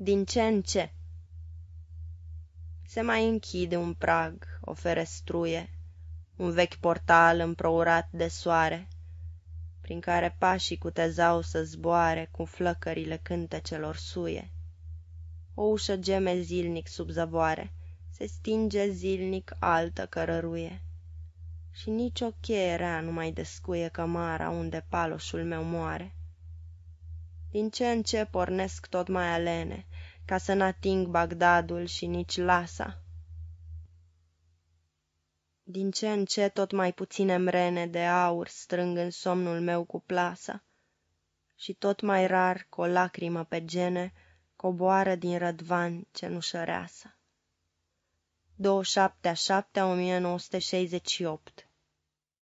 din ce în ce Se mai închide un prag, o ferestruie, Un vechi portal împrourat de soare, Prin care pașii cutezau să zboare Cu flăcările cântecelor suie. O ușă geme zilnic sub zăvoare, Se stinge zilnic altă cărăruie. Și nici o cheie rea nu mai descuie cămara Unde paloșul meu moare. Din ce în ce pornesc tot mai alene, Ca să n-ating Bagdadul și nici Lhasa. Din ce în ce tot mai puține mrene De aur strâng în somnul meu cu plasa, Și tot mai rar, cu o lacrimă pe gene, Coboară din rădvan cenușăreasa. 27 a 7 1968